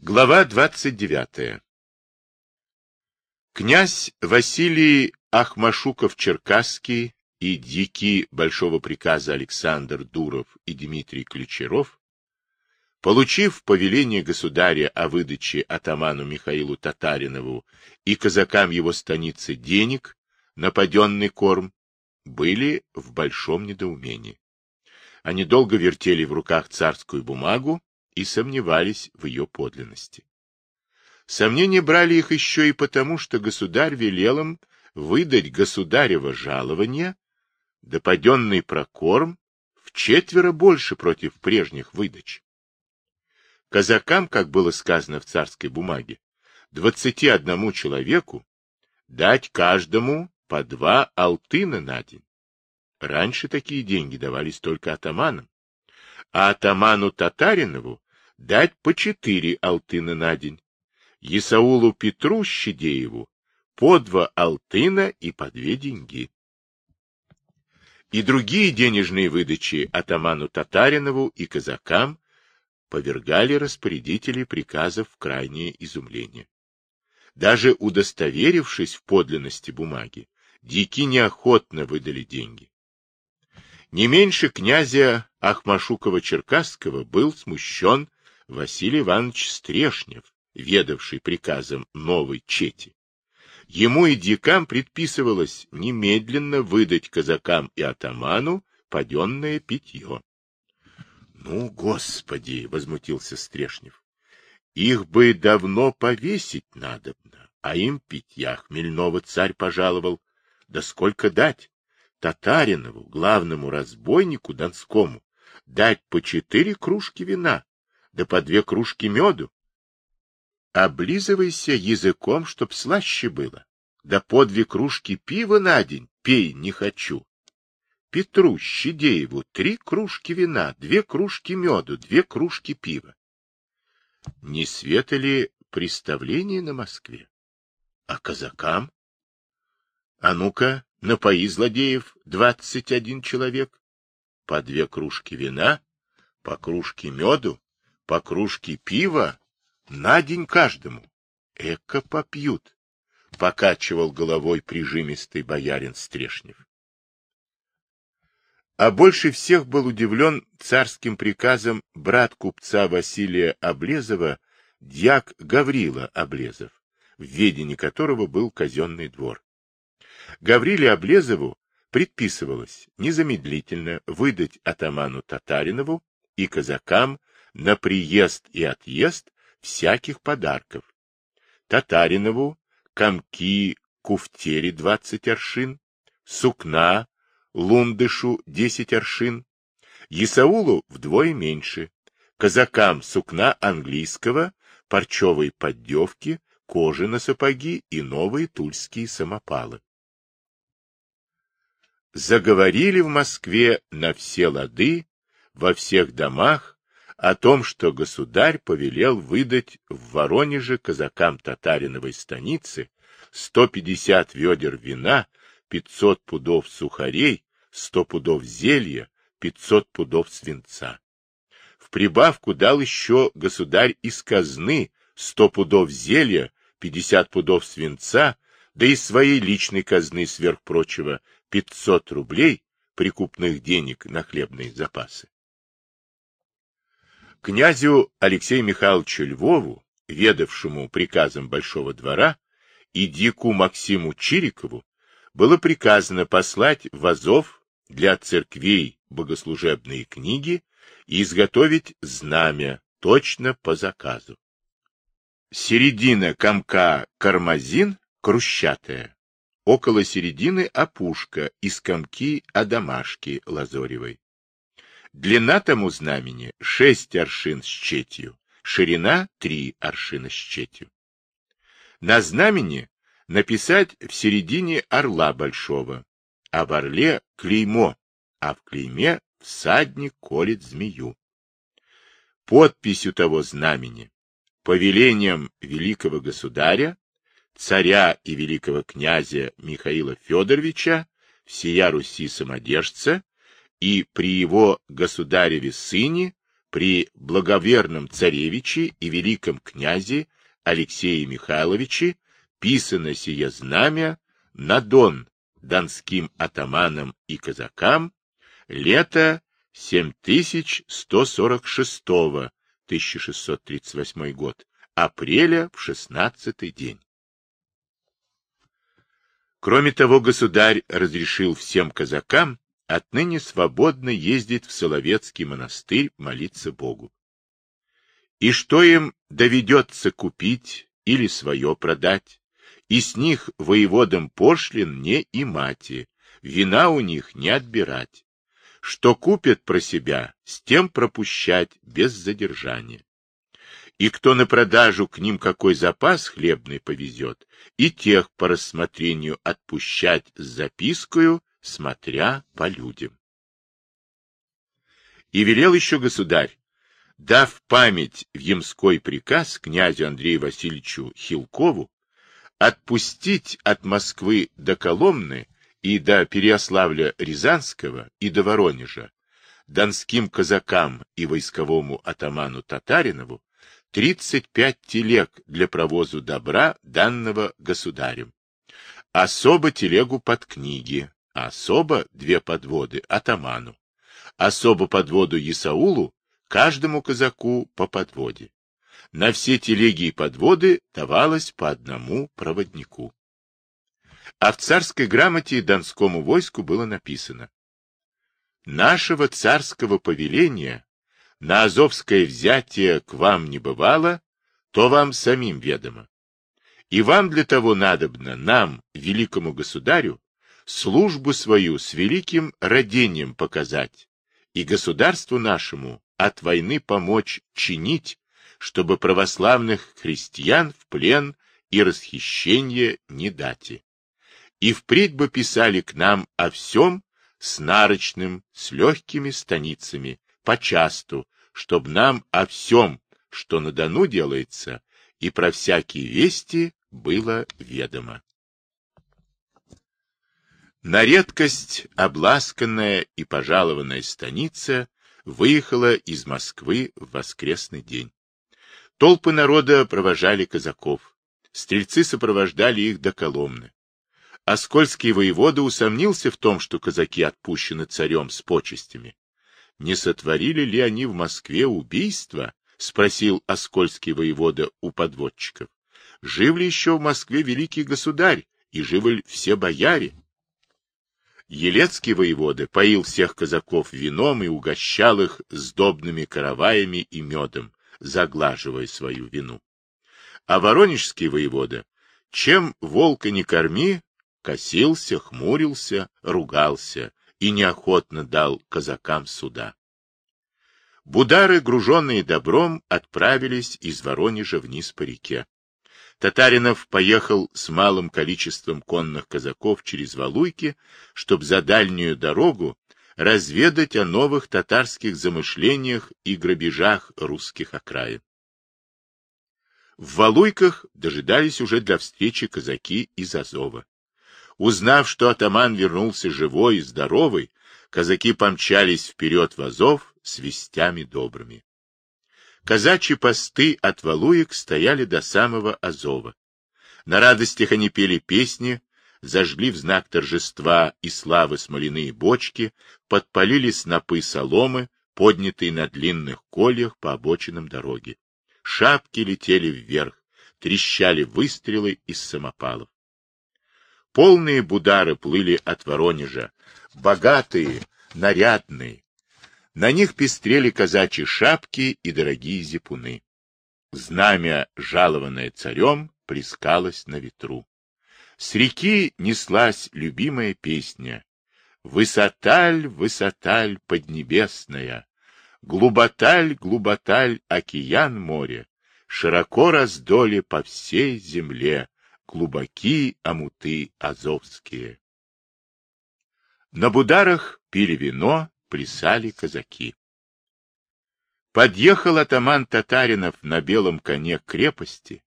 Глава 29. Князь Василий Ахмашуков-Черкасский и дьяки Большого приказа Александр Дуров и Дмитрий Ключеров, получив повеление государя о выдаче атаману Михаилу Татаринову и казакам его станицы денег на паденный корм, были в большом недоумении. Они долго вертели в руках царскую бумагу, и сомневались в ее подлинности. Сомнения брали их еще и потому, что государь велел им выдать государево жалование, допаденный прокорм, в четверо больше против прежних выдач. Казакам, как было сказано в царской бумаге, двадцати одному человеку дать каждому по два алтына на день. Раньше такие деньги давались только атаманам, а атаману Татаринову дать по четыре алтына на день, Исаулу Петру Щедееву по два алтына и по две деньги. И другие денежные выдачи атаману Татаринову и казакам повергали распорядителей приказов в крайнее изумление. Даже удостоверившись в подлинности бумаги, дики неохотно выдали деньги. Не меньше князя Ахмашукова-Черкасского был смущен Василий Иванович Стрешнев, ведавший приказом новой чети. Ему и дикам предписывалось немедленно выдать казакам и атаману паденное питье. — Ну, господи! — возмутился Стрешнев. — Их бы давно повесить надобно, а им питья хмельного царь пожаловал. Да сколько дать? Татаринову, главному разбойнику Донскому, дать по четыре кружки вина, да по две кружки меду. Облизывайся языком, чтоб слаще было. Да по две кружки пива на день пей не хочу. Петру Щедееву три кружки вина, две кружки меду, две кружки пива. Не света ли представление на Москве? А казакам? А ну-ка, напои злодеев двадцать один человек. По две кружки вина, по кружке меду, по кружке пива на день каждому. Эко попьют, — покачивал головой прижимистый боярин Стрешнев. А больше всех был удивлен царским приказом брат купца Василия Облезова, дьяк Гаврила Облезов, в ведении которого был казенный двор. Гавриле Облезову предписывалось незамедлительно выдать атаману Татаринову и казакам на приезд и отъезд всяких подарков. Татаринову комки куфтери двадцать аршин, сукна, лундышу десять аршин, Исаулу вдвое меньше, казакам сукна английского, парчевой поддевки, кожи на сапоги и новые тульские самопалы. Заговорили в Москве на все лады, во всех домах, о том, что государь повелел выдать в Воронеже казакам Татариновой станицы 150 ведер вина, 500 пудов сухарей, 100 пудов зелья, 500 пудов свинца. В прибавку дал еще государь из казны 100 пудов зелья, 50 пудов свинца, да из своей личной казны сверх прочего 500 рублей прикупных денег на хлебные запасы. Князю Алексею Михайловичу Львову, ведавшему приказом Большого двора, и дику Максиму Чирикову было приказано послать в Азов для церквей богослужебные книги и изготовить знамя точно по заказу. Середина комка кармазин крущатая, около середины опушка из комки адамашки лазоревой. Длина тому знамени шесть аршин с четью, ширина три аршина с четью. На знамени написать в середине орла большого, а в орле клеймо, а в клейме всадник колет змею. Подписью того знамени, повелением великого государя, царя и великого князя Михаила Федоровича, всея Руси самодержца, и при его государеве сыне при благоверном царевиче и великом князе Алексее Михайловиче писано сие знамя на Дон донским атаманам и казакам лето 7146 1638 год, апреля в 16 день. Кроме того, государь разрешил всем казакам отныне свободно ездить в Соловецкий монастырь молиться Богу. И что им доведется купить или свое продать, и с них воеводам пошлин не и мати, вина у них не отбирать. Что купят про себя, с тем пропущать без задержания. И кто на продажу к ним какой запас хлебный повезет, и тех по рассмотрению отпущать с запискою, смотря по людям. И велел еще государь, дав память в Ямской приказ князю Андрею Васильевичу Хилкову, отпустить от Москвы до Коломны и до Переославля Рязанского и до Воронежа донским казакам и войсковому атаману Татаринову 35 телег для провозу добра, данного государем. Особо телегу под книги, особо две подводы атаману. Особо подводу Исаулу, каждому казаку по подводе. На все телеги и подводы давалось по одному проводнику. А в царской грамоте донскому войску было написано «Нашего царского повеления на азовское взятие к вам не бывало, то вам самим ведомо. И вам для того надобно, нам, великому государю, службу свою с великим родением показать и государству нашему от войны помочь чинить, чтобы православных христиан в плен и расхищение не дать. И впредь бы писали к нам о всем с нарочным, с легкими станицами, почасту, чтоб нам о всем, что на Дону делается, и про всякие вести было ведомо. На редкость обласканная и пожалованная станица выехала из Москвы в воскресный день. Толпы народа провожали казаков. Стрельцы сопровождали их до Коломны. Оскольский воевода усомнился в том, что казаки отпущены царем с почестями. Не сотворили ли они в Москве убийство? — спросил Оскольский воевода у подводчиков. — Жив ли еще в Москве великий государь, и живы ли все бояре? Елецкий воевода поил всех казаков вином и угощал их сдобными караваями и медом, заглаживая свою вину. А воронежский воевода, чем волка не корми, косился, хмурился, ругался и неохотно дал казакам суда. Будары, груженные добром, отправились из Воронежа вниз по реке. Татаринов поехал с малым количеством конных казаков через Валуйки, чтобы за дальнюю дорогу разведать о новых татарских замышлениях и грабежах русских окраин. В Валуйках дожидались уже для встречи казаки из Азова. Узнав, что атаман вернулся живой и здоровый, казаки помчались вперед в Азов с вестями добрыми. Казачьи посты от Валуек стояли до самого Азова. На радостях они пели песни, зажгли в знак торжества и славы смоляные бочки, подпалили снопы соломы, поднятые на длинных кольях по обочинам дороги. Шапки летели вверх, трещали выстрелы из самопалов. Полные будары плыли от Воронежа, богатые, нарядные, на них пестрели казачьи шапки и дорогие зипуны. Знамя, жалованное царем, плескалось на ветру. С реки неслась любимая песня. Высоталь, высоталь поднебесная, Глуботаль, глуботаль, океан море, Широко раздоли по всей земле, Глубоки омуты азовские. На бударах пили вино, плясали казаки. Подъехал атаман Татаринов на белом коне к крепости,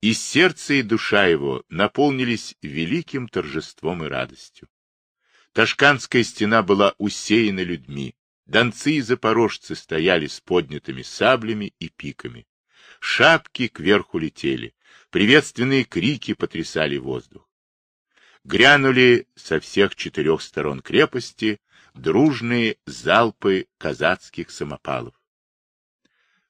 и сердце и душа его наполнились великим торжеством и радостью. Ташканская стена была усеяна людьми, Донцы и запорожцы стояли с поднятыми саблями и пиками. Шапки кверху летели, приветственные крики потрясали воздух. Грянули со всех четырех сторон крепости дружные залпы казацких самопалов.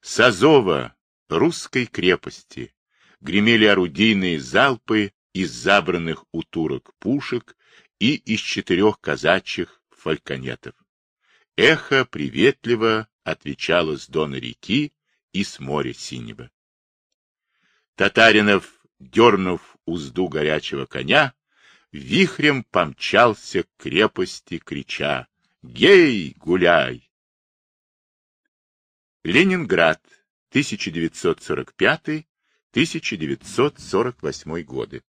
С Азова, русской крепости, гремели орудийные залпы из забранных у турок пушек и из четырех казачьих фальконетов. Эхо приветливо отвечало с дона реки и с моря синего. Татаринов, дернув узду горячего коня, вихрем помчался к крепости, крича «Гей, гуляй!» Ленинград, 1945-1948 годы.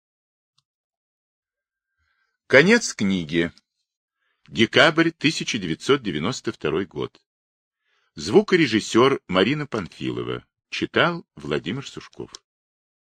Конец книги. Декабрь 1992 год. Звукорежиссер Марина Панфилова. Читал Владимир Сушков.